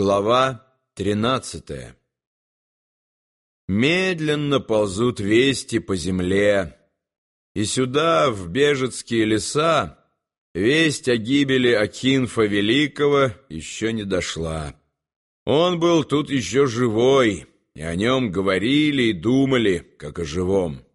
Глава тринадцатая Медленно ползут вести по земле, и сюда, в бежецкие леса, весть о гибели Акинфа Великого еще не дошла. Он был тут еще живой, и о нем говорили и думали, как о живом.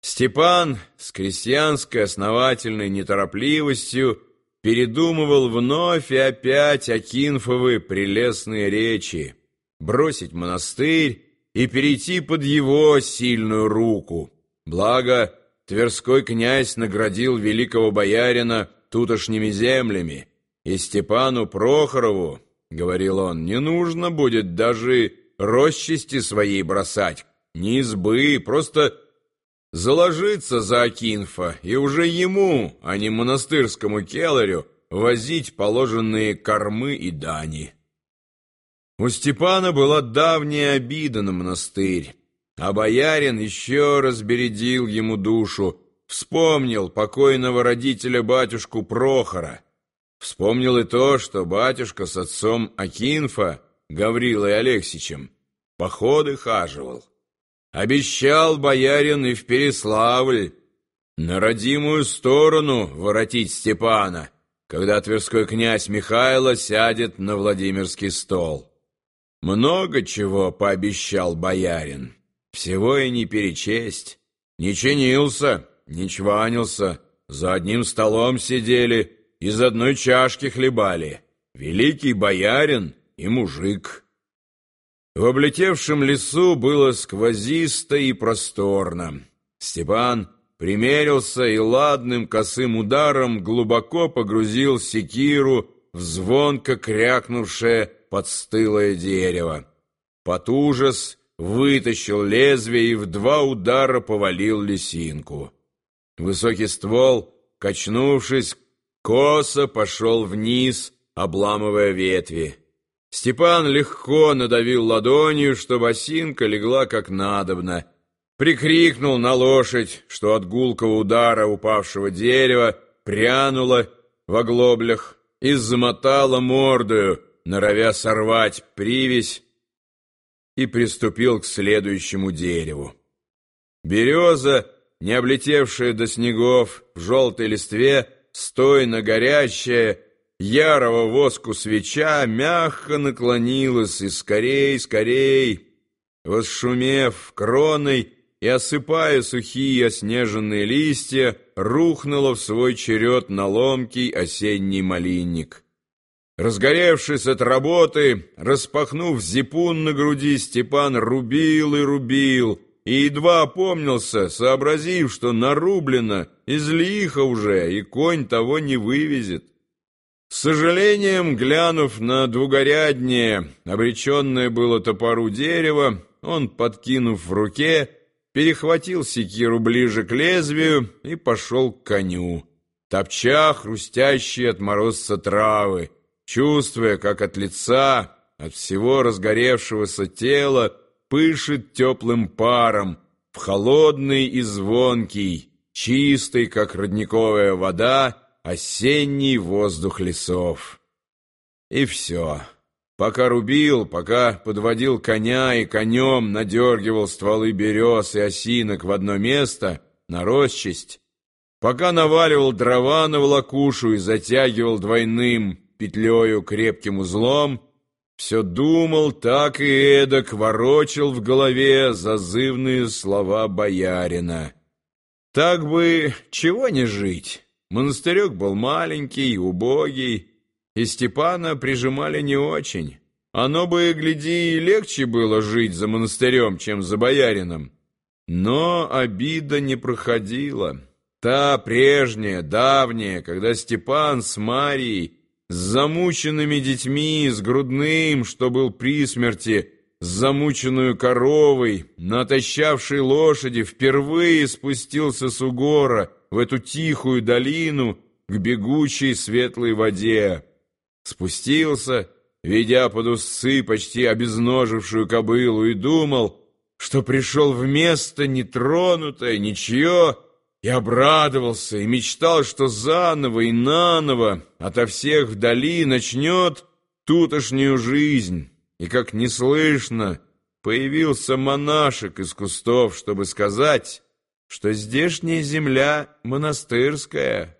Степан с крестьянской основательной неторопливостью передумывал вновь и опять Акинфовы прелестные речи, бросить монастырь и перейти под его сильную руку. Благо, Тверской князь наградил великого боярина тутошними землями, и Степану Прохорову, — говорил он, — не нужно будет даже росчасти своей бросать, ни избы, просто заложиться за Акинфа и уже ему, а не монастырскому келарю, возить положенные кормы и дани. У Степана была давняя обида на монастырь, а боярин еще раз бередил ему душу, вспомнил покойного родителя батюшку Прохора, вспомнил и то, что батюшка с отцом Акинфа, Гаврилой Алексичем, походы хаживал. Обещал боярин и в Переславль на родимую сторону воротить Степана, когда Тверской князь Михайло сядет на Владимирский стол. Много чего пообещал боярин, всего и не перечесть. Не чинился, не чванился, за одним столом сидели, из одной чашки хлебали. Великий боярин и мужик. В облетевшем лесу было сквозисто и просторно. Степан примерился и ладным косым ударом глубоко погрузил секиру в звонко крякнувшее подстылое дерево. Под ужас вытащил лезвие и в два удара повалил лисинку. Высокий ствол, качнувшись, косо пошел вниз, обламывая ветви. Степан легко надавил ладонью, чтобы осинка легла как надобно. Прикрикнул на лошадь, что от гулкого удара упавшего дерева прянула в оглоблях и замотала мордою, норовя сорвать привязь, и приступил к следующему дереву. Береза, не облетевшая до снегов, в желтой листве, стойно горящая, ярого воску свеча мягко наклонилась и скорей, скорей, восшумев кроной и осыпая сухие оснеженные листья, рухнула в свой черед на ломкий осенний малинник. Разгоревшись от работы, распахнув зипун на груди, Степан рубил и рубил, и едва опомнился, сообразив, что нарублено, из лиха уже, и конь того не вывезет. С сожалением, глянув на двугоряднее, обреченное было топору дерево, он, подкинув в руке, перехватил секиру ближе к лезвию и пошел к коню, топча хрустящие от морозца травы, чувствуя, как от лица, от всего разгоревшегося тела пышет теплым паром, в холодный и звонкий, чистый, как родниковая вода, осенний воздух лесов. И все. Пока рубил, пока подводил коня и конем надергивал стволы берез и осинок в одно место, на росчесть, пока наваливал дрова на волокушу и затягивал двойным петлею крепким узлом, все думал так и эдак, ворочил в голове зазывные слова боярина. Так бы чего не жить? Монастырек был маленький, убогий, и Степана прижимали не очень. Оно бы, гляди, и легче было жить за монастырем, чем за боярином. Но обида не проходила. Та прежняя, давняя, когда Степан с Марией, с замученными детьми, с грудным, что был при смерти, с замученную коровой, натощавшей лошади, впервые спустился с угора — в эту тихую долину к бегучей светлой воде. Спустился, ведя под усы почти обезножившую кобылу, и думал, что пришел в место нетронутое, ничье, и обрадовался, и мечтал, что заново и наново ото всех вдали начнет тутошнюю жизнь, и как неслышно появился монашек из кустов, чтобы сказать, что здешняя земля монастырская».